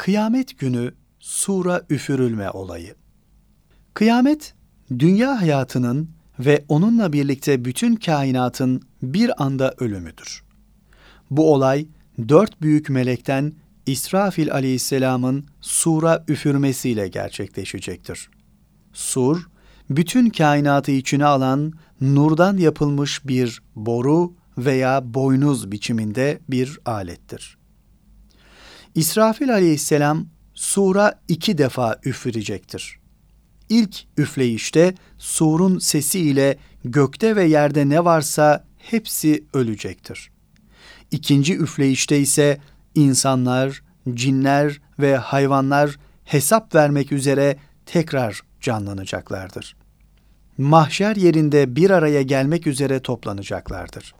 Kıyamet günü sura üfürülme olayı. Kıyamet, dünya hayatının ve onunla birlikte bütün kainatın bir anda ölümüdür. Bu olay dört büyük melekten İsrafil aleyhisselamın sura üfürmesiyle gerçekleşecektir. Sur, bütün kainatı içine alan nurdan yapılmış bir boru veya boynuz biçiminde bir alettir. İsrafil aleyhisselam sura iki defa üfürecektir. İlk üfleyişte surun sesiyle gökte ve yerde ne varsa hepsi ölecektir. İkinci üfleyişte ise insanlar, cinler ve hayvanlar hesap vermek üzere tekrar canlanacaklardır. Mahşer yerinde bir araya gelmek üzere toplanacaklardır.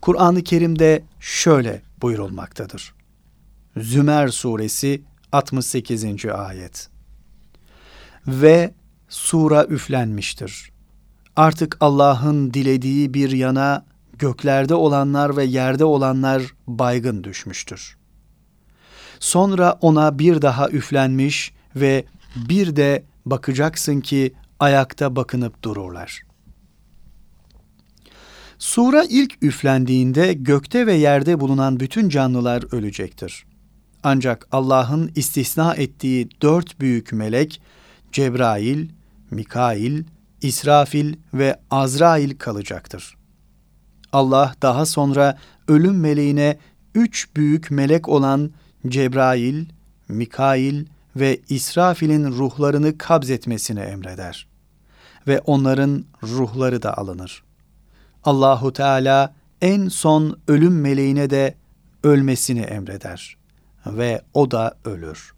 Kur'an-ı Kerim'de şöyle buyurulmaktadır. Zümer suresi 68. ayet. Ve sura üflenmiştir. Artık Allah'ın dilediği bir yana göklerde olanlar ve yerde olanlar baygın düşmüştür. Sonra ona bir daha üflenmiş ve bir de bakacaksın ki ayakta bakınıp dururlar. Sura ilk üflendiğinde gökte ve yerde bulunan bütün canlılar ölecektir. Ancak Allah'ın istisna ettiği dört büyük melek Cebrail, Mikail, İsrafil ve Azrail kalacaktır. Allah daha sonra ölüm meleğine üç büyük melek olan Cebrail, Mikail ve İsrafil'in ruhlarını kabzetmesini emreder. Ve onların ruhları da alınır. Allahu Teala en son ölüm meleğine de ölmesini emreder ve o da ölür.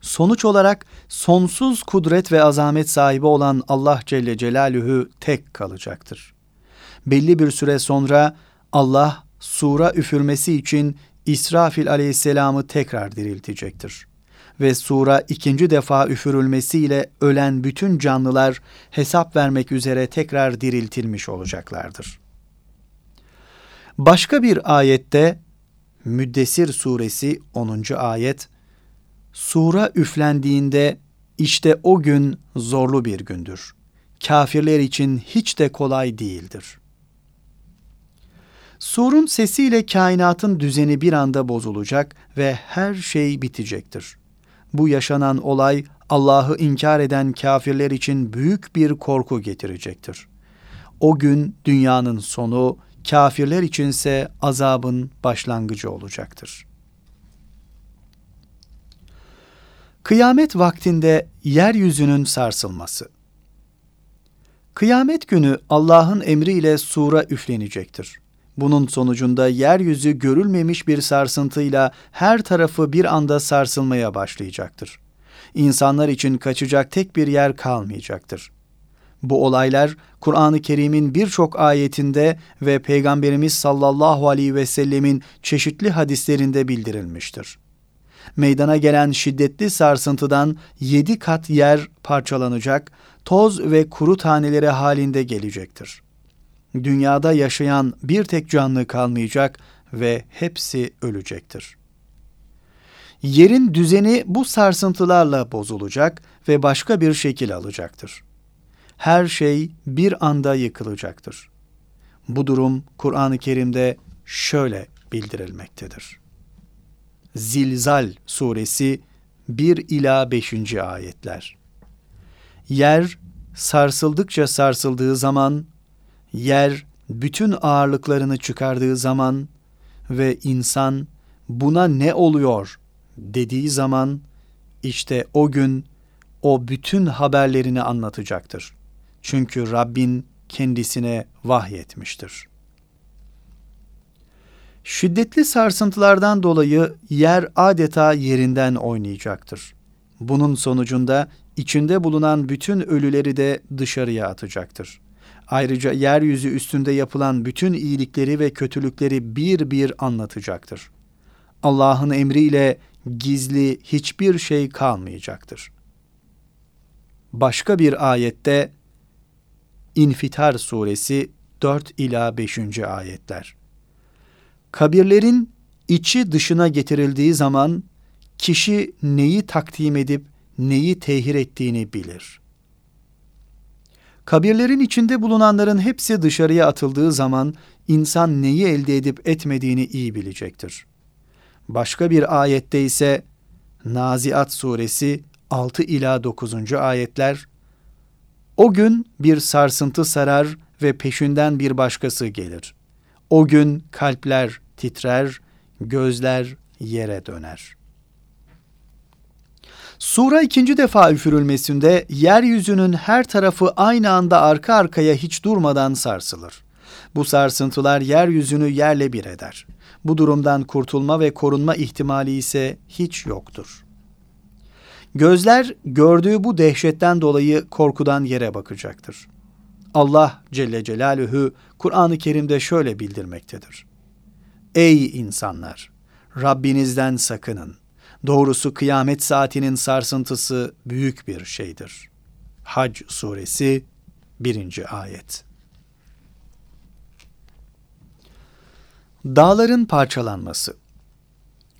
Sonuç olarak sonsuz kudret ve azamet sahibi olan Allah Celle Celaluhu tek kalacaktır. Belli bir süre sonra Allah sura üfürmesi için İsrafil aleyhisselamı tekrar diriltecektir. Ve sura ikinci defa üfürülmesiyle ölen bütün canlılar hesap vermek üzere tekrar diriltilmiş olacaklardır. Başka bir ayette Müddessir suresi 10. ayet Sura üflendiğinde işte o gün zorlu bir gündür. Kafirler için hiç de kolay değildir. Surun sesiyle kainatın düzeni bir anda bozulacak ve her şey bitecektir. Bu yaşanan olay Allah'ı inkar eden kafirler için büyük bir korku getirecektir. O gün dünyanın sonu, kafirler içinse azabın başlangıcı olacaktır. Kıyamet vaktinde yeryüzünün sarsılması. Kıyamet günü Allah'ın emriyle sura üflenecektir. Bunun sonucunda yeryüzü görülmemiş bir sarsıntıyla her tarafı bir anda sarsılmaya başlayacaktır. İnsanlar için kaçacak tek bir yer kalmayacaktır. Bu olaylar Kur'an-ı Kerim'in birçok ayetinde ve Peygamberimiz sallallahu aleyhi ve sellemin çeşitli hadislerinde bildirilmiştir. Meydana gelen şiddetli sarsıntıdan yedi kat yer parçalanacak, toz ve kuru taneleri halinde gelecektir. Dünyada yaşayan bir tek canlı kalmayacak ve hepsi ölecektir. Yerin düzeni bu sarsıntılarla bozulacak ve başka bir şekil alacaktır her şey bir anda yıkılacaktır. Bu durum Kur'an-ı Kerim'de şöyle bildirilmektedir. Zilzal suresi 1 ila 5. ayetler. Yer sarsıldıkça sarsıldığı zaman, yer bütün ağırlıklarını çıkardığı zaman ve insan buna ne oluyor dediği zaman işte o gün o bütün haberlerini anlatacaktır. Çünkü Rabbin kendisine vahyetmiştir. Şiddetli sarsıntılardan dolayı yer adeta yerinden oynayacaktır. Bunun sonucunda içinde bulunan bütün ölüleri de dışarıya atacaktır. Ayrıca yeryüzü üstünde yapılan bütün iyilikleri ve kötülükleri bir bir anlatacaktır. Allah'ın emriyle gizli hiçbir şey kalmayacaktır. Başka bir ayette İnfitar suresi 4 ila 5. ayetler. Kabirlerin içi dışına getirildiği zaman kişi neyi takdim edip neyi tehir ettiğini bilir. Kabirlerin içinde bulunanların hepsi dışarıya atıldığı zaman insan neyi elde edip etmediğini iyi bilecektir. Başka bir ayette ise Naziat suresi 6 ila 9. ayetler O gün bir sarsıntı sarar ve peşinden bir başkası gelir. O gün kalpler titrer, gözler yere döner. Sura ikinci defa üfürülmesinde yeryüzünün her tarafı aynı anda arka arkaya hiç durmadan sarsılır. Bu sarsıntılar yeryüzünü yerle bir eder. Bu durumdan kurtulma ve korunma ihtimali ise hiç yoktur. Gözler gördüğü bu dehşetten dolayı korkudan yere bakacaktır. Allah Celle Celaluhu Kur'an-ı Kerim'de şöyle bildirmektedir. Ey insanlar! Rabbinizden sakının. Doğrusu kıyamet saatinin sarsıntısı büyük bir şeydir. Hac suresi 1. ayet. Dağların parçalanması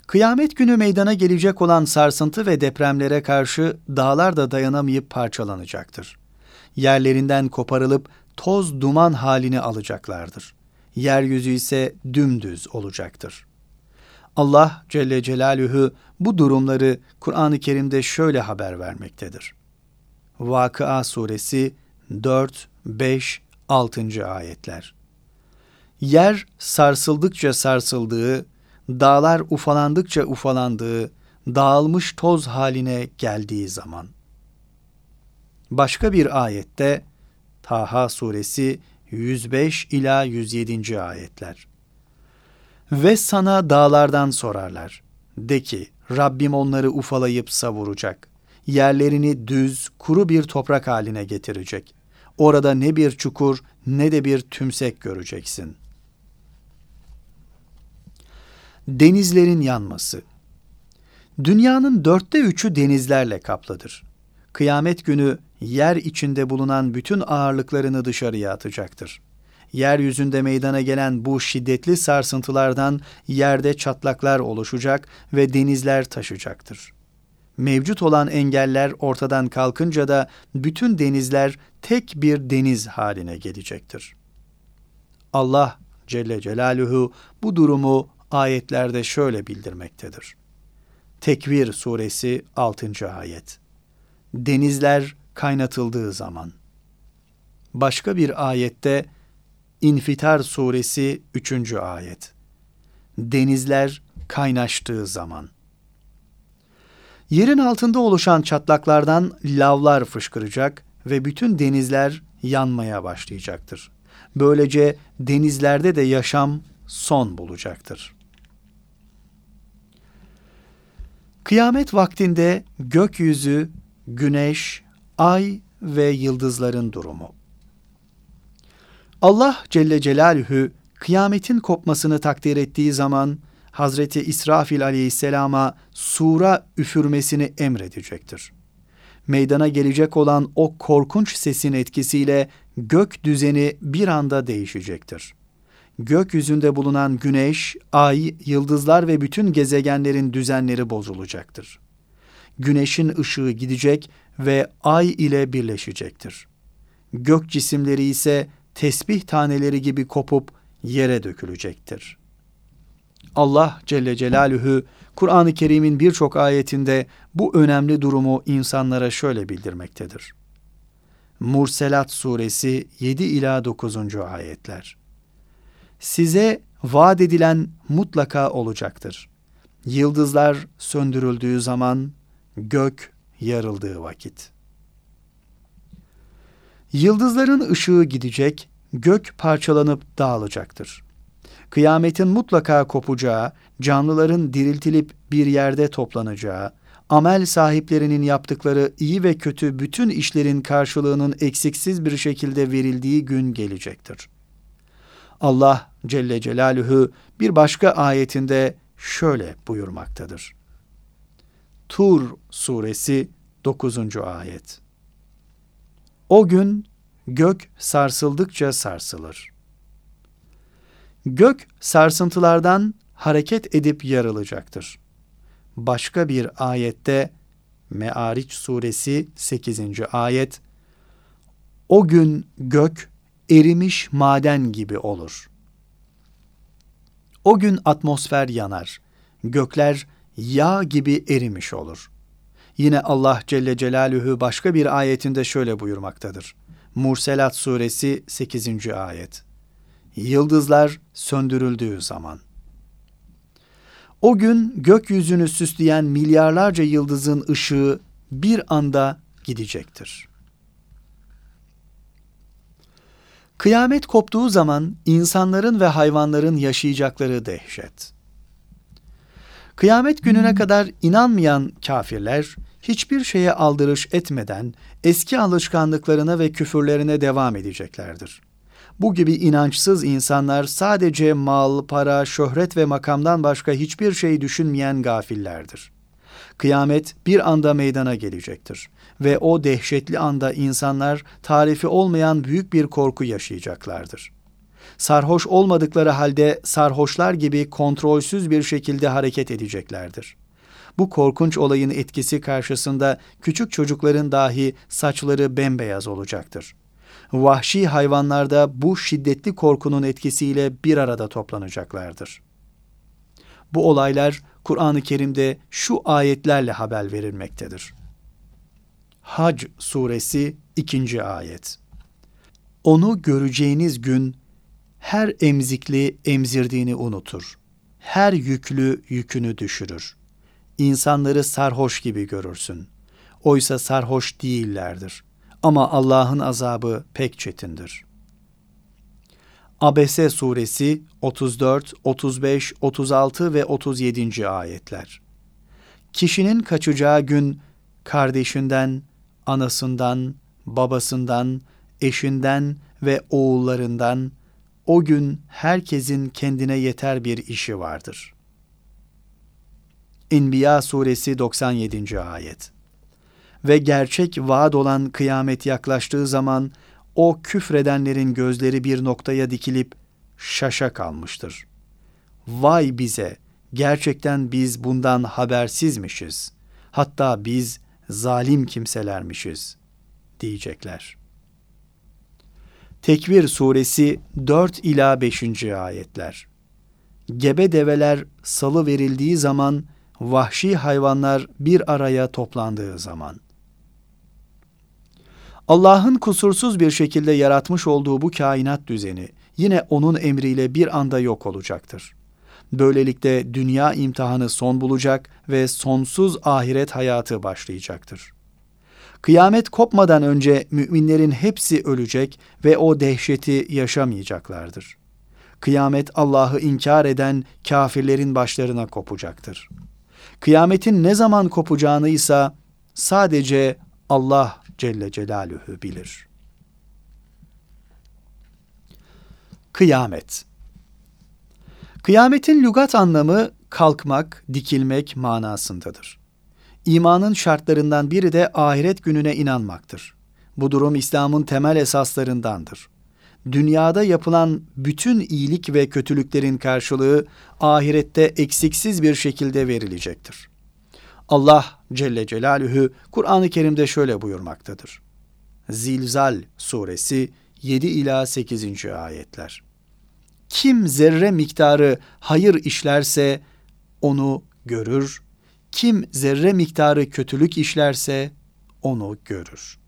Kıyamet günü meydana gelecek olan sarsıntı ve depremlere karşı dağlar da dayanamayıp parçalanacaktır. Yerlerinden koparılıp toz duman halini alacaklardır. Yeryüzü ise dümdüz olacaktır. Allah Celle Celaluhu bu durumları Kur'an-ı Kerim'de şöyle haber vermektedir. Vakıa Suresi 4, 5, 6. ayetler. Yer sarsıldıkça sarsıldığı, dağlar ufalandıkça ufalandığı, dağılmış toz haline geldiği zaman. Başka bir ayette Taha suresi 105 ila 107. ayetler. Ve sana dağlardan sorarlar. De ki, Rabbim onları ufalayıp savuracak. Yerlerini düz, kuru bir toprak haline getirecek. Orada ne bir çukur ne de bir tümsek göreceksin. Denizlerin yanması Dünyanın dörtte üçü denizlerle kaplıdır. Kıyamet günü yer içinde bulunan bütün ağırlıklarını dışarıya atacaktır. Yeryüzünde meydana gelen bu şiddetli sarsıntılardan yerde çatlaklar oluşacak ve denizler taşacaktır. Mevcut olan engeller ortadan kalkınca da bütün denizler tek bir deniz haline gelecektir. Allah Celle Celaluhu bu durumu ayetlerde şöyle bildirmektedir. Tekvir suresi 6. ayet. Denizler kaynatıldığı zaman. Başka bir ayette İnfitar suresi 3. ayet. Denizler kaynaştığı zaman. Yerin altında oluşan çatlaklardan lavlar fışkıracak ve bütün denizler yanmaya başlayacaktır. Böylece denizlerde de yaşam son bulacaktır. Kıyamet vaktinde gökyüzü, güneş, ay ve yıldızların durumu. Allah Celle Celaluhu kıyametin kopmasını takdir ettiği zaman Hazreti İsrafil aleyhisselama sura üfürmesini emredecektir. Meydana gelecek olan o korkunç sesin etkisiyle gök düzeni bir anda değişecektir. Gökyüzünde bulunan güneş, ay, yıldızlar ve bütün gezegenlerin düzenleri bozulacaktır. Güneşin ışığı gidecek ve ay ile birleşecektir. Gök cisimleri ise tesbih taneleri gibi kopup yere dökülecektir. Allah Celle Celaluhu Kur'an-ı Kerim'in birçok ayetinde bu önemli durumu insanlara şöyle bildirmektedir. Murselat suresi 7 ila 9. ayetler. Size vaat edilen mutlaka olacaktır. Yıldızlar söndürüldüğü zaman gök yarıldığı vakit. Yıldızların ışığı gidecek, gök parçalanıp dağılacaktır. Kıyametin mutlaka kopacağı, canlıların diriltilip bir yerde toplanacağı, amel sahiplerinin yaptıkları iyi ve kötü bütün işlerin karşılığının eksiksiz bir şekilde verildiği gün gelecektir. Allah Celle Celaluhu bir başka ayetinde şöyle buyurmaktadır. Tur suresi 9. ayet. O gün gök sarsıldıkça sarsılır. Gök sarsıntılardan hareket edip yarılacaktır. başka bir ayette Me'ariç suresi 8. ayet O gün gök erimiş maden gibi olur. O gün atmosfer yanar. Gökler yağ gibi erimiş olur. Yine Allah Celle Celaluhu başka bir ayetinde şöyle buyurmaktadır. Murselat suresi 8. ayet. Yıldızlar söndürüldüğü zaman. O gün gökyüzünü süsleyen milyarlarca yıldızın ışığı bir anda gidecektir. Kıyamet koptuğu zaman insanların ve hayvanların yaşayacakları dehşet. Kıyamet gününe kadar inanmayan kafirler hiçbir şeye aldırış etmeden eski alışkanlıklarına ve küfürlerine devam edeceklerdir. Bu gibi inançsız insanlar sadece mal, para, şöhret ve makamdan başka hiçbir şey düşünmeyen gafillerdir. Kıyamet bir anda meydana gelecektir ve o dehşetli anda insanlar tarifi olmayan büyük bir korku yaşayacaklardır. Sarhoş olmadıkları halde sarhoşlar gibi kontrolsüz bir şekilde hareket edeceklerdir. Bu korkunç olayın etkisi karşısında küçük çocukların dahi saçları bembeyaz olacaktır. Vahşi hayvanlar da bu şiddetli korkunun etkisiyle bir arada toplanacaklardır. Bu olaylar Kur'an-ı Kerim'de şu ayetlerle haber verilmektedir. Hac suresi 2. ayet. Onu göreceğiniz gün her emzikli emzirdiğini unutur. Her yüklü yükünü düşürür. İnsanları sarhoş gibi görürsün. Oysa sarhoş değillerdir. Ama Allah'ın azabı pek çetindir. Abese suresi 34, 35, 36 ve 37. ayetler. Kişinin kaçacağı gün kardeşinden, anasından, babasından, eşinden ve oğullarından o gün herkesin kendine yeter bir işi vardır. İnbiya suresi 97. ayet. Ve gerçek vaad olan kıyamet yaklaştığı zaman o küfredenlerin gözleri bir noktaya dikilip şaşa kalmıştır. Vay bize! Gerçekten biz bundan habersizmişiz. Hatta biz zalim kimselermişiz diyecekler. Tekvir suresi 4 ila 5. ayetler. Gebe develer salı verildiği zaman vahşi hayvanlar bir araya toplandığı zaman. Allah'ın kusursuz bir şekilde yaratmış olduğu bu kainat düzeni yine onun emriyle bir anda yok olacaktır. Böylelikle dünya imtihanı son bulacak ve sonsuz ahiret hayatı başlayacaktır. Kıyamet kopmadan önce müminlerin hepsi ölecek ve o dehşeti yaşamayacaklardır. Kıyamet Allah'ı inkar eden kafirlerin başlarına kopacaktır. Kıyametin ne zaman kopacağını ise sadece Allah Celle Celaluhu bilir. Kıyamet Kıyametin lügat anlamı kalkmak, dikilmek manasındadır. İmanın şartlarından biri de ahiret gününe inanmaktır. Bu durum İslam'ın temel esaslarındandır. Dünyada yapılan bütün iyilik ve kötülüklerin karşılığı ahirette eksiksiz bir şekilde verilecektir. Allah Celle Celaluhu Kur'an-ı Kerim'de şöyle buyurmaktadır. Zilzal suresi 7 ila 8. ayetler. Kim zerre miktarı hayır işlerse onu görür, kim zerre miktarı kötülük işlerse onu görür.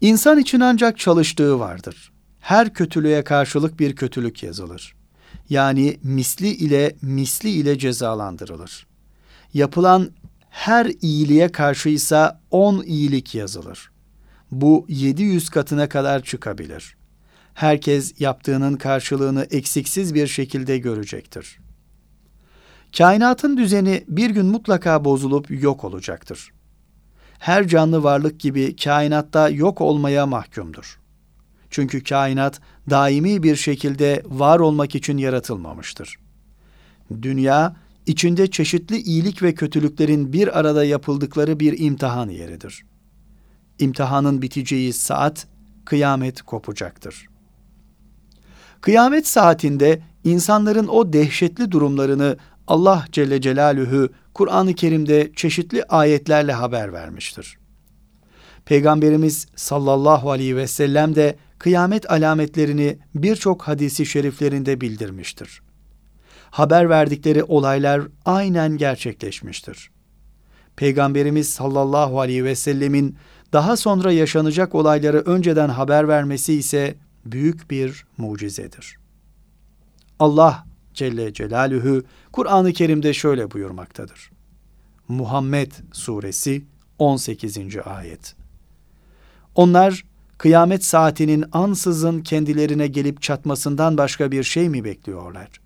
İnsan için ancak çalıştığı vardır. Her kötülüğe karşılık bir kötülük yazılır. Yani misli ile misli ile cezalandırılır. Yapılan her iyiliğe karşıysa on iyilik yazılır. Bu 700 katına kadar çıkabilir. Herkes yaptığının karşılığını eksiksiz bir şekilde görecektir. Kainatın düzeni bir gün mutlaka bozulup yok olacaktır. Her canlı varlık gibi kainatta yok olmaya mahkumdur. Çünkü kainat daimi bir şekilde var olmak için yaratılmamıştır. Dünya içinde çeşitli iyilik ve kötülüklerin bir arada yapıldıkları bir imtihan yeridir. İmtihanın biteceği saat kıyamet kopacaktır. Kıyamet saatinde insanların o dehşetli durumlarını Allah Celle Celaluhu Kur'an-ı Kerim'de çeşitli ayetlerle haber vermiştir. Peygamberimiz sallallahu aleyhi ve sellem de kıyamet alametlerini birçok hadisi şeriflerinde bildirmiştir. Haber verdikleri olaylar aynen gerçekleşmiştir. Peygamberimiz sallallahu aleyhi ve sellemin daha sonra yaşanacak olayları önceden haber vermesi ise büyük bir mucizedir. Allah Celle Celaluhu Kur'an-ı Kerim'de şöyle buyurmaktadır. Muhammed Suresi 18. Ayet Onlar kıyamet saatinin ansızın kendilerine gelip çatmasından başka bir şey mi bekliyorlar?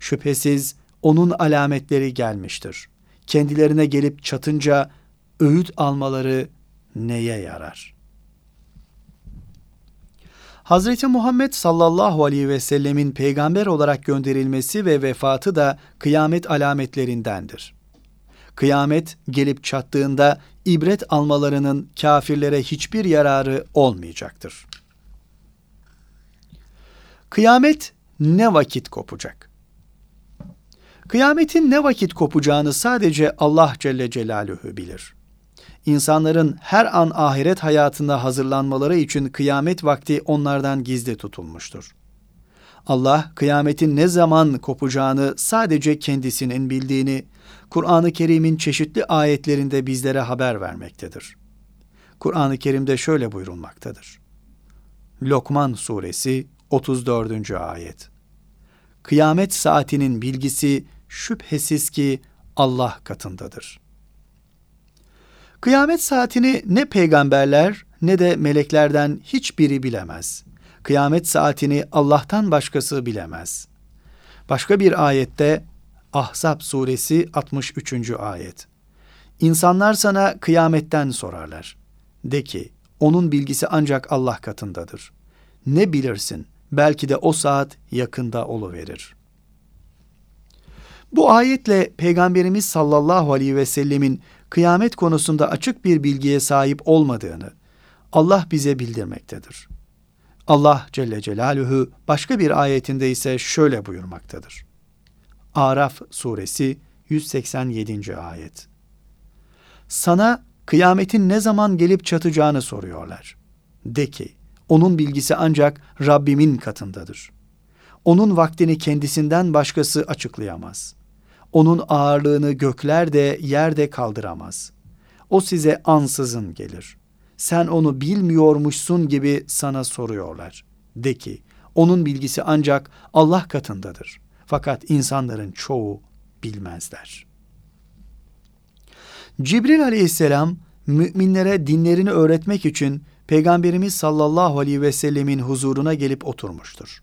Şüphesiz onun alametleri gelmiştir. Kendilerine gelip çatınca öğüt almaları neye yarar? Hazreti Muhammed sallallahu aleyhi ve sellemin peygamber olarak gönderilmesi ve vefatı da kıyamet alametlerindendir. Kıyamet gelip çattığında ibret almalarının kafirlere hiçbir yararı olmayacaktır. Kıyamet ne vakit kopacak? Kıyametin ne vakit kopacağını sadece Allah Celle Celaluhu bilir. İnsanların her an ahiret hayatında hazırlanmaları için kıyamet vakti onlardan gizli tutulmuştur. Allah kıyametin ne zaman kopacağını sadece kendisinin bildiğini Kur'an-ı Kerim'in çeşitli ayetlerinde bizlere haber vermektedir. Kur'an-ı Kerim'de şöyle buyurulmaktadır. Lokman Suresi 34. ayet. Kıyamet saatinin bilgisi şüphesiz ki Allah katındadır. Kıyamet saatini ne peygamberler ne de meleklerden hiçbiri bilemez. Kıyamet saatini Allah'tan başkası bilemez. Başka bir ayette Ahzab suresi 63. ayet. İnsanlar sana kıyametten sorarlar. De ki, onun bilgisi ancak Allah katındadır. Ne bilirsin? Belki de o saat yakında verir. Bu ayetle Peygamberimiz sallallahu aleyhi ve sellemin kıyamet konusunda açık bir bilgiye sahip olmadığını Allah bize bildirmektedir. Allah Celle Celaluhu başka bir ayetinde ise şöyle buyurmaktadır. Araf suresi 187. ayet. Sana kıyametin ne zaman gelip çatacağını soruyorlar. De ki, onun bilgisi ancak Rabbimin katındadır. Onun vaktini kendisinden başkası açıklayamaz. Onun ağırlığını gökler de yer de kaldıramaz. O size ansızın gelir. Sen onu bilmiyormuşsun gibi sana soruyorlar. De ki, onun bilgisi ancak Allah katındadır. Fakat insanların çoğu bilmezler. Cibril aleyhisselam müminlere dinlerini öğretmek için Peygamberimiz sallallahu aleyhi ve sellemin huzuruna gelip oturmuştur.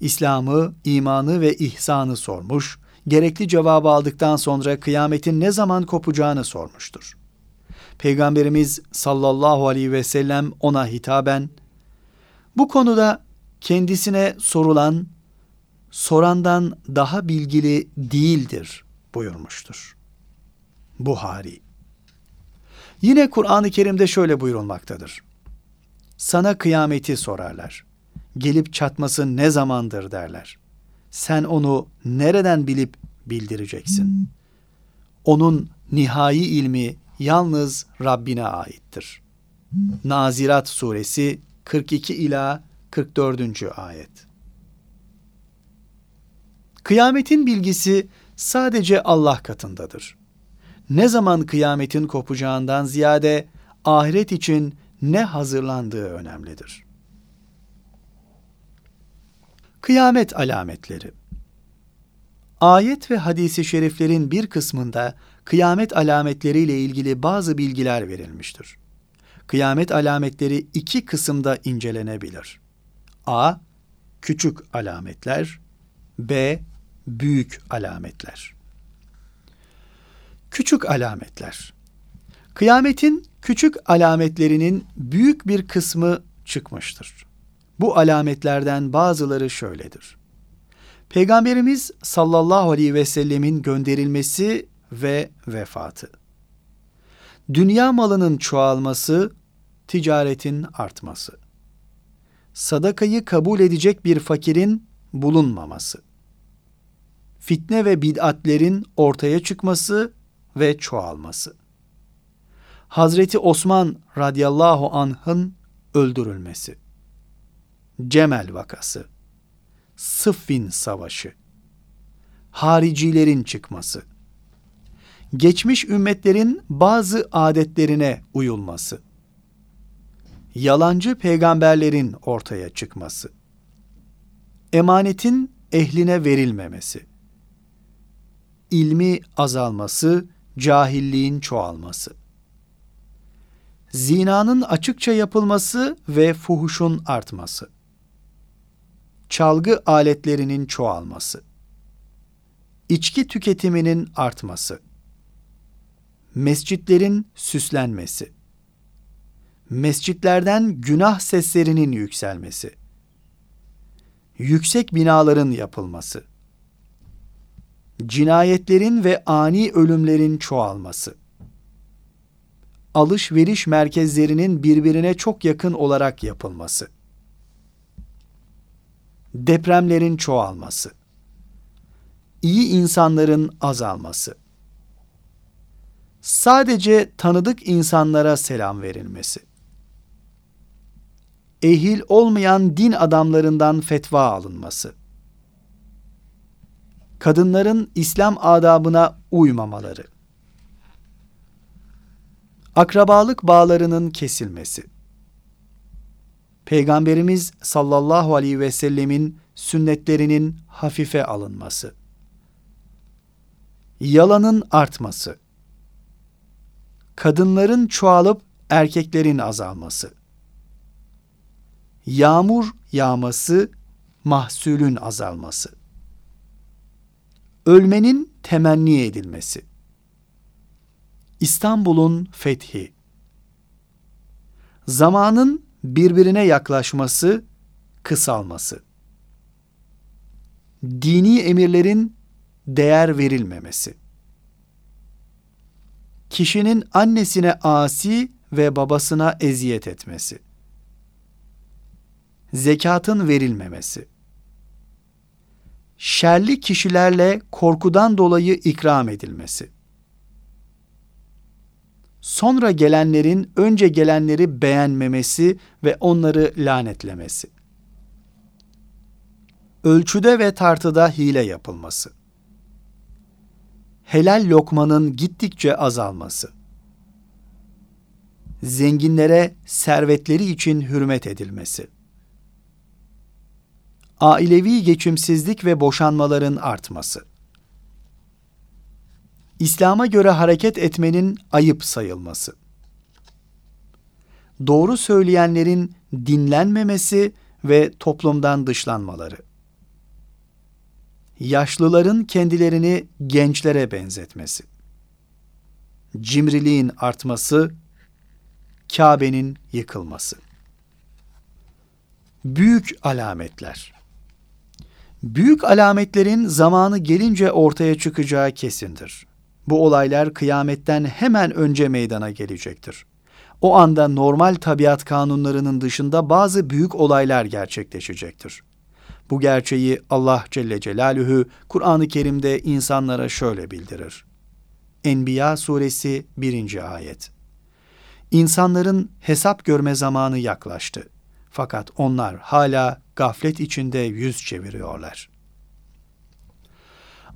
İslam'ı, imanı ve ihsanı sormuş, gerekli cevabı aldıktan sonra kıyametin ne zaman kopacağını sormuştur. Peygamberimiz sallallahu aleyhi ve sellem ona hitaben, bu konuda kendisine sorulan, sorandan daha bilgili değildir buyurmuştur. Buhari Yine Kur'an-ı Kerim'de şöyle buyurulmaktadır. Sana kıyameti sorarlar. Gelip çatması ne zamandır derler sen onu nereden bilip bildireceksin? Onun nihai ilmi yalnız Rabbine aittir. Nazirat suresi 42 ila 44. ayet. Kıyametin bilgisi sadece Allah katındadır. Ne zaman kıyametin kopacağından ziyade ahiret için ne hazırlandığı önemlidir. Kıyamet alametleri Ayet ve hadisi şeriflerin bir kısmında kıyamet alametleriyle ilgili bazı bilgiler verilmiştir. Kıyamet alametleri iki kısımda incelenebilir. A. Küçük alametler B. Büyük alametler Küçük alametler Kıyametin küçük alametlerinin büyük bir kısmı çıkmıştır. Bu alametlerden bazıları şöyledir. Peygamberimiz sallallahu aleyhi ve sellemin gönderilmesi ve vefatı. Dünya malının çoğalması, ticaretin artması. Sadakayı kabul edecek bir fakirin bulunmaması. fitne ve bid'atlerin ortaya çıkması ve çoğalması. Hazreti Osman radıyallahu anh'ın öldürülmesi. Cemel vakası. Sıffin savaşı. Haricilerin çıkması. Geçmiş ümmetlerin bazı adetlerine uyulması. Yalancı peygamberlerin ortaya çıkması. Emanetin ehline verilmemesi. İlmi azalması, cahilliğin çoğalması zinanın açıkça yapılması ve fuhuşun artması, çalgı aletlerinin çoğalması, içki tüketiminin artması, mescitlerin süslenmesi, mescitlerden günah seslerinin yükselmesi, yüksek binaların yapılması, cinayetlerin ve ani ölümlerin çoğalması, alışveriş merkezlerinin birbirine çok yakın olarak yapılması. Depremlerin çoğalması. İyi insanların azalması. Sadece tanıdık insanlara selam verilmesi. Ehil olmayan din adamlarından fetva alınması. Kadınların İslam adabına uymamaları Akrabalık bağlarının kesilmesi. Peygamberimiz sallallahu aleyhi ve sellemin sünnetlerinin hafife alınması. Yalanın artması. Kadınların çoğalıp erkeklerin azalması. Yağmur yağması, mahsulün azalması. Ölmenin temenni edilmesi İstanbul'un fethi. Zamanın birbirine yaklaşması, kısalması. Dini emirlerin değer verilmemesi. Kişinin annesine asi ve babasına eziyet etmesi. Zekatın verilmemesi. Şerli kişilerle korkudan dolayı ikram edilmesi sonra gelenlerin önce gelenleri beğenmemesi ve onları lanetlemesi. Ölçüde ve tartıda hile yapılması. Helal lokmanın gittikçe azalması. Zenginlere servetleri için hürmet edilmesi. Ailevi geçimsizlik ve boşanmaların artması İslam'a göre hareket etmenin ayıp sayılması. Doğru söyleyenlerin dinlenmemesi ve toplumdan dışlanmaları. Yaşlıların kendilerini gençlere benzetmesi. Cimriliğin artması, Kabe'nin yıkılması. Büyük alametler. Büyük alametlerin zamanı gelince ortaya çıkacağı kesindir. Bu olaylar kıyametten hemen önce meydana gelecektir. O anda normal tabiat kanunlarının dışında bazı büyük olaylar gerçekleşecektir. Bu gerçeği Allah Celle Celaluhu Kur'an-ı Kerim'de insanlara şöyle bildirir. Enbiya suresi 1. ayet. İnsanların hesap görme zamanı yaklaştı. Fakat onlar hala gaflet içinde yüz çeviriyorlar.''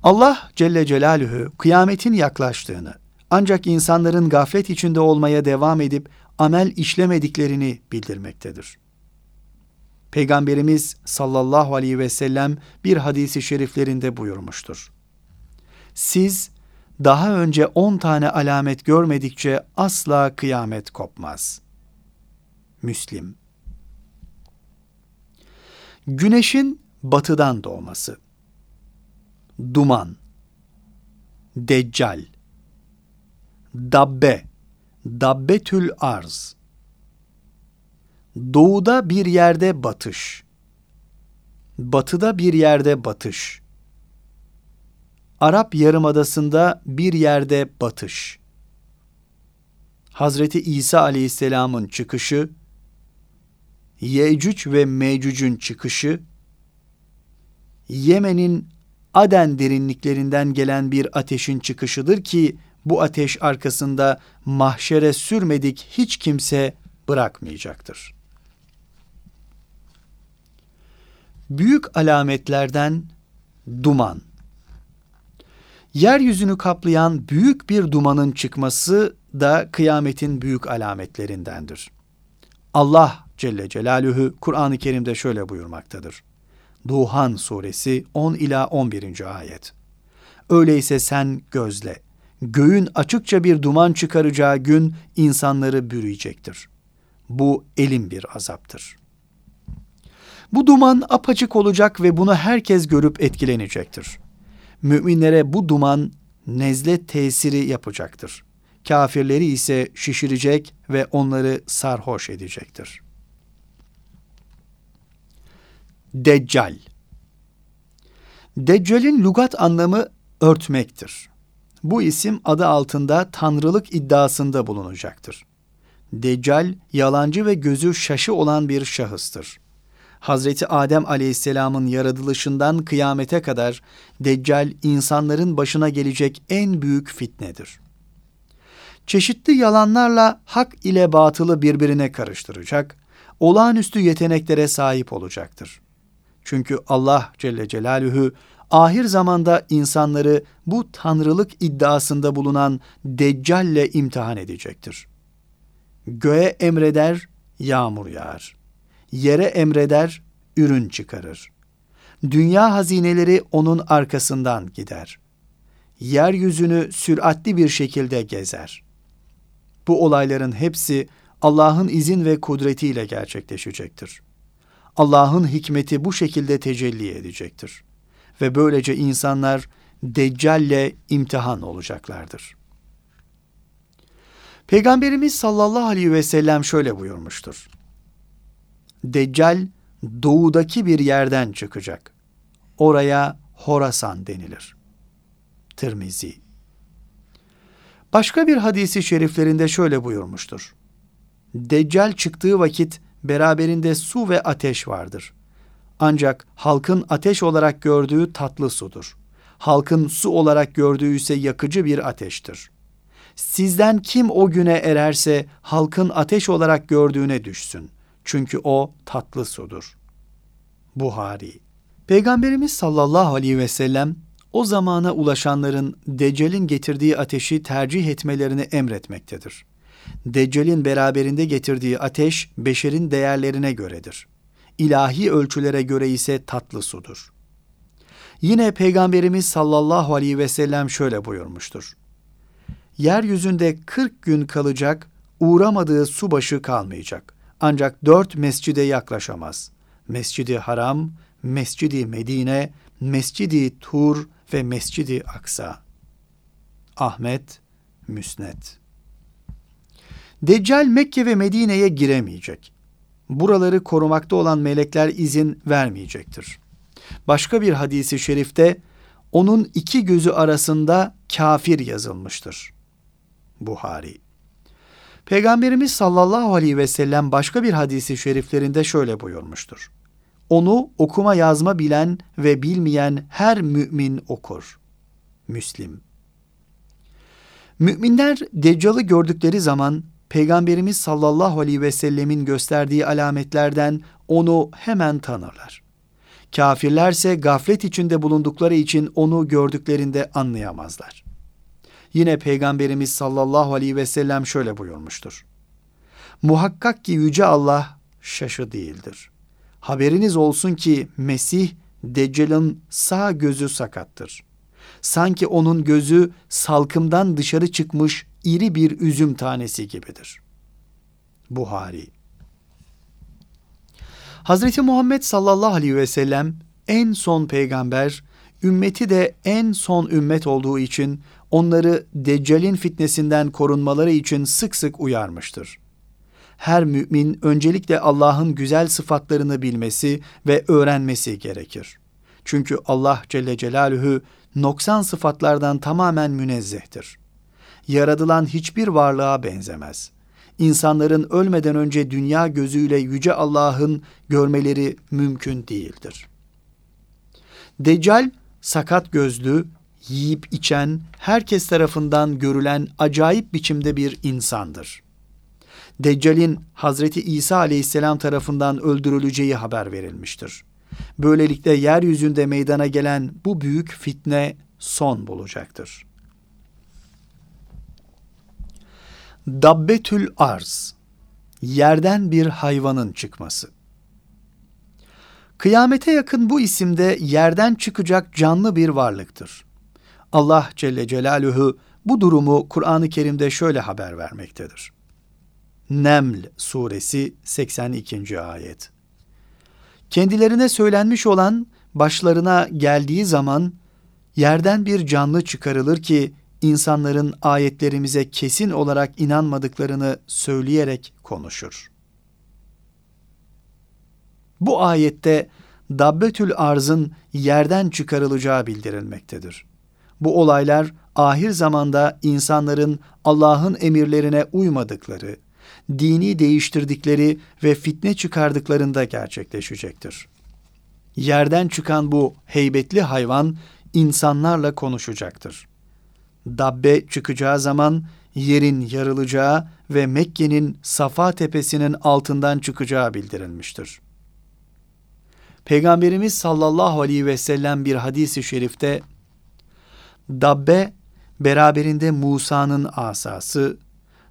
Allah Celle Celaluhu kıyametin yaklaştığını ancak insanların gaflet içinde olmaya devam edip amel işlemediklerini bildirmektedir. Peygamberimiz sallallahu aleyhi ve sellem bir hadisi şeriflerinde buyurmuştur. Siz daha önce on tane alamet görmedikçe asla kıyamet kopmaz. Müslim Güneşin batıdan doğması duman, deccal, dabbe, dabbetül arz, doğuda bir yerde batış, batıda bir yerde batış, Arap Yarımadası'nda bir yerde batış, Hazreti İsa Aleyhisselam'ın çıkışı, Yecüc ve Mecüc'ün çıkışı, Yemen'in Aden derinliklerinden gelen bir ateşin çıkışıdır ki bu ateş arkasında mahşere sürmedik hiç kimse bırakmayacaktır. Büyük alametlerden duman. Yeryüzünü kaplayan büyük bir dumanın çıkması da kıyametin büyük alametlerindendir. Allah Celle Celaluhu Kur'an-ı Kerim'de şöyle buyurmaktadır. Duhan suresi 10 ila 11. ayet. Öyleyse sen gözle. Göğün açıkça bir duman çıkaracağı gün insanları bürüyecektir. Bu elin bir azaptır. Bu duman apaçık olacak ve bunu herkes görüp etkilenecektir. Müminlere bu duman nezle tesiri yapacaktır. Kafirleri ise şişirecek ve onları sarhoş edecektir. Deccal Deccal'in lugat anlamı örtmektir. Bu isim adı altında tanrılık iddiasında bulunacaktır. Deccal, yalancı ve gözü şaşı olan bir şahıstır. Hazreti Adem Aleyhisselam'ın yaratılışından kıyamete kadar Deccal insanların başına gelecek en büyük fitnedir. Çeşitli yalanlarla hak ile batılı birbirine karıştıracak, olağanüstü yeteneklere sahip olacaktır. Çünkü Allah Celle Celaluhu ahir zamanda insanları bu tanrılık iddiasında bulunan Deccalle imtihan edecektir. Göğe emreder, yağmur yağar yere emreder, ürün çıkarır. Dünya hazineleri onun arkasından gider. Yeryüzünü süratli bir şekilde gezer. Bu olayların hepsi Allah'ın izin ve kudretiyle gerçekleşecektir. Allah'ın hikmeti bu şekilde tecelli edecektir. Ve böylece insanlar Deccal'le imtihan olacaklardır. Peygamberimiz sallallahu aleyhi ve sellem şöyle buyurmuştur. Deccal doğudaki bir yerden çıkacak. Oraya Horasan denilir. Tirmizi. Başka bir hadisi şeriflerinde şöyle buyurmuştur. Deccal çıktığı vakit beraberinde su ve ateş vardır. Ancak halkın ateş olarak gördüğü tatlı sudur. Halkın su olarak gördüğü ise yakıcı bir ateştir. Sizden kim o güne ererse halkın ateş olarak gördüğüne düşsün. Çünkü o tatlı sudur. Buhari Peygamberimiz sallallahu aleyhi ve sellem o zamana ulaşanların Deccal'in getirdiği ateşi tercih etmelerini emretmektedir. Deccal'in beraberinde getirdiği ateş beşerin değerlerine göredir. İlahi ölçülere göre ise tatlı sudur. Yine Peygamberimiz sallallahu aleyhi ve sellem şöyle buyurmuştur. Yeryüzünde kırk gün kalacak, uğramadığı su başı kalmayacak. Ancak dört mescide yaklaşamaz. Mescidi Haram, Mescidi Medine, Mescidi Tur ve Mescidi Aksa. Ahmet Müsnet Deccal Mekke ve Medine'ye giremeyecek. Buraları korumakta olan melekler izin vermeyecektir. Başka bir hadisi şerifte onun iki gözü arasında kafir yazılmıştır. Buhari Peygamberimiz sallallahu aleyhi ve sellem başka bir hadisi şeriflerinde şöyle buyurmuştur. Onu okuma yazma bilen ve bilmeyen her mümin okur. Müslim. Müminler Deccal'ı gördükleri zaman Peygamberimiz sallallahu aleyhi ve sellemin gösterdiği alametlerden onu hemen tanırlar. Kafirlerse gaflet içinde bulundukları için onu gördüklerinde anlayamazlar. Yine Peygamberimiz sallallahu aleyhi ve sellem şöyle buyurmuştur. Muhakkak ki Yüce Allah şaşı değildir. Haberiniz olsun ki Mesih, Deccal'ın sağ gözü sakattır. Sanki onun gözü salkımdan dışarı çıkmış iri bir üzüm tanesi gibidir. Buhari Hazreti Muhammed sallallahu aleyhi ve sellem en son peygamber, ümmeti de en son ümmet olduğu için onları Deccal'in fitnesinden korunmaları için sık sık uyarmıştır. Her mümin öncelikle Allah'ın güzel sıfatlarını bilmesi ve öğrenmesi gerekir. Çünkü Allah Celle Celaluhu noksan sıfatlardan tamamen münezzehtir. Yaradılan hiçbir varlığa benzemez. İnsanların ölmeden önce dünya gözüyle yüce Allah'ın görmeleri mümkün değildir. Deccal sakat gözlü, yiyip içen, herkes tarafından görülen acayip biçimde bir insandır. Deccal'in Hazreti İsa aleyhisselam tarafından öldürüleceği haber verilmiştir. Böylelikle yeryüzünde meydana gelen bu büyük fitne son bulacaktır. Dabbetül arz, yerden bir hayvanın çıkması. Kıyamete yakın bu isimde yerden çıkacak canlı bir varlıktır. Allah Celle Celaluhu bu durumu Kur'an-ı Kerim'de şöyle haber vermektedir. Neml suresi 82. ayet. Kendilerine söylenmiş olan başlarına geldiği zaman yerden bir canlı çıkarılır ki insanların ayetlerimize kesin olarak inanmadıklarını söyleyerek konuşur. Bu ayette Dabbetül Arz'ın yerden çıkarılacağı bildirilmektedir. Bu olaylar ahir zamanda insanların Allah'ın emirlerine uymadıkları, dini değiştirdikleri ve fitne çıkardıklarında gerçekleşecektir. Yerden çıkan bu heybetli hayvan insanlarla konuşacaktır. Dabbe çıkacağı zaman yerin yarılacağı ve Mekke'nin Safa tepesinin altından çıkacağı bildirilmiştir. Peygamberimiz sallallahu aleyhi ve sellem bir hadisi şerifte Dabbe beraberinde Musa'nın asası,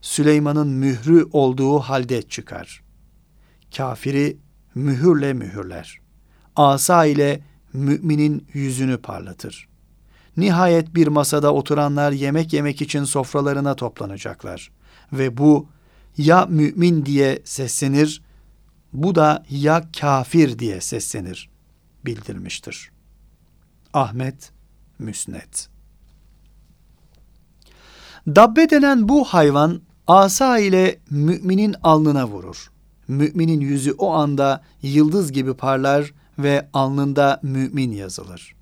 Süleyman'ın mührü olduğu halde çıkar. Kafiri mühürle mühürler. Asa ile müminin yüzünü parlatır. Nihayet bir masada oturanlar yemek yemek için sofralarına toplanacaklar. Ve bu ya mümin diye seslenir, bu da ya kafir diye seslenir bildirmiştir. Ahmet Müsnet Dabbe denen bu hayvan asa ile müminin alnına vurur. Müminin yüzü o anda yıldız gibi parlar ve alnında mümin yazılır.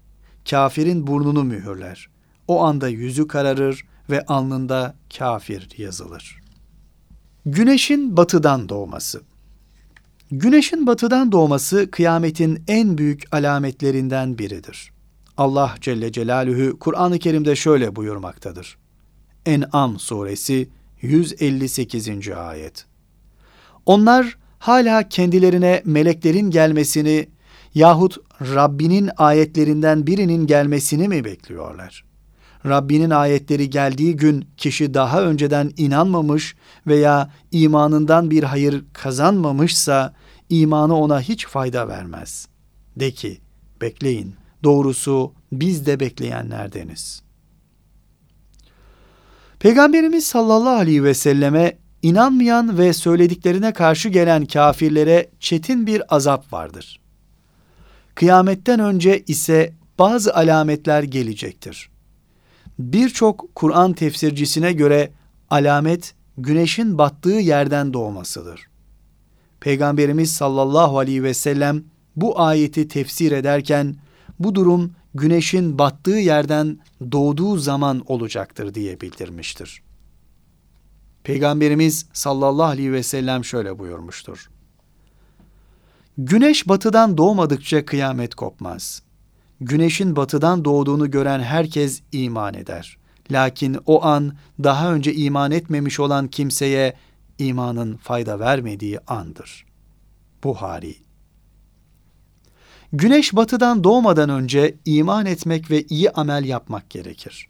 Kafirin burnunu mühürler. O anda yüzü kararır ve alnında kafir yazılır. Güneşin batıdan doğması Güneşin batıdan doğması kıyametin en büyük alametlerinden biridir. Allah Celle Celaluhu Kur'an-ı Kerim'de şöyle buyurmaktadır. En'am suresi 158. ayet. Onlar hala kendilerine meleklerin gelmesini yahut Rabbinin ayetlerinden birinin gelmesini mi bekliyorlar? Rabbinin ayetleri geldiği gün kişi daha önceden inanmamış veya imanından bir hayır kazanmamışsa imanı ona hiç fayda vermez. De ki, bekleyin, doğrusu biz de bekleyenlerdeniz. Peygamberimiz sallallahu aleyhi ve selleme inanmayan ve söylediklerine karşı gelen kafirlere çetin bir azap vardır. Kıyametten önce ise bazı alametler gelecektir. Birçok Kur'an tefsircisine göre alamet güneşin battığı yerden doğmasıdır. Peygamberimiz sallallahu aleyhi ve sellem bu ayeti tefsir ederken bu durum güneşin battığı yerden doğduğu zaman olacaktır diye bildirmiştir. Peygamberimiz sallallahu aleyhi ve sellem şöyle buyurmuştur. Güneş batıdan doğmadıkça kıyamet kopmaz. Güneşin batıdan doğduğunu gören herkes iman eder. Lakin o an daha önce iman etmemiş olan kimseye imanın fayda vermediği andır. Buhari Güneş batıdan doğmadan önce iman etmek ve iyi amel yapmak gerekir.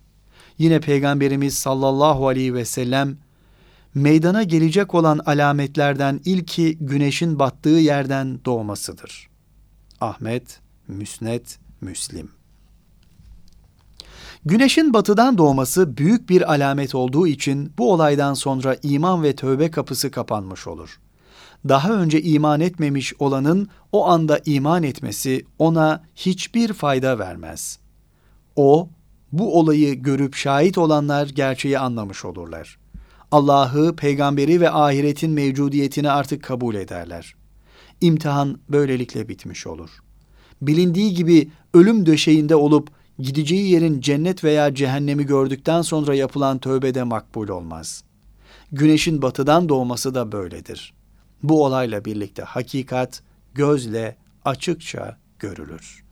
Yine Peygamberimiz sallallahu aleyhi ve sellem meydana gelecek olan alametlerden ilki güneşin battığı yerden doğmasıdır. Ahmet, Müsnet, Müslim. Güneşin batıdan doğması büyük bir alamet olduğu için bu olaydan sonra iman ve tövbe kapısı kapanmış olur. Daha önce iman etmemiş olanın o anda iman etmesi ona hiçbir fayda vermez. O, bu olayı görüp şahit olanlar gerçeği anlamış olurlar. Allah'ı, peygamberi ve ahiretin mevcudiyetini artık kabul ederler. İmtihan böylelikle bitmiş olur. Bilindiği gibi ölüm döşeğinde olup gideceği yerin cennet veya cehennemi gördükten sonra yapılan tövbe de makbul olmaz. Güneşin batıdan doğması da böyledir. Bu olayla birlikte hakikat gözle açıkça görülür.